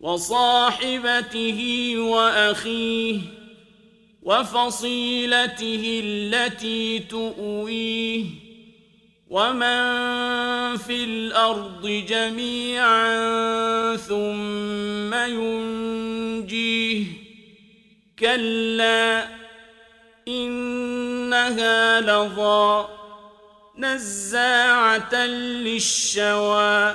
وصاحبته وأخيه وفصيلته التي تؤويه ومن في الأرض جميعا ثم ينجيه كلا إنها لظى نزاعة للشوى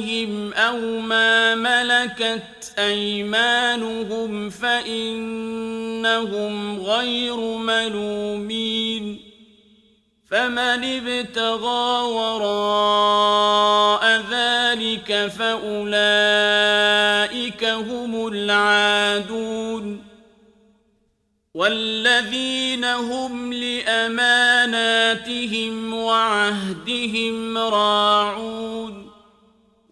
أزواجهم أو ما ملكت أيمانهم فإنهم غير ملومين فمن ابتغى وراء ذلك فأولئك هم العادون والذين هم لأماناتهم وعهدهم راعون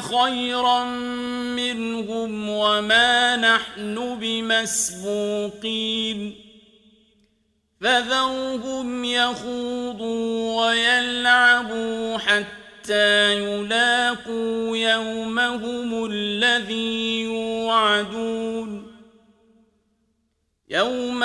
خيرا منهم وما نحن بمسبوقين. فذرهم يخوضوا ويلعبوا حتى يلاقوا يومهم الذي يوعدون. يوم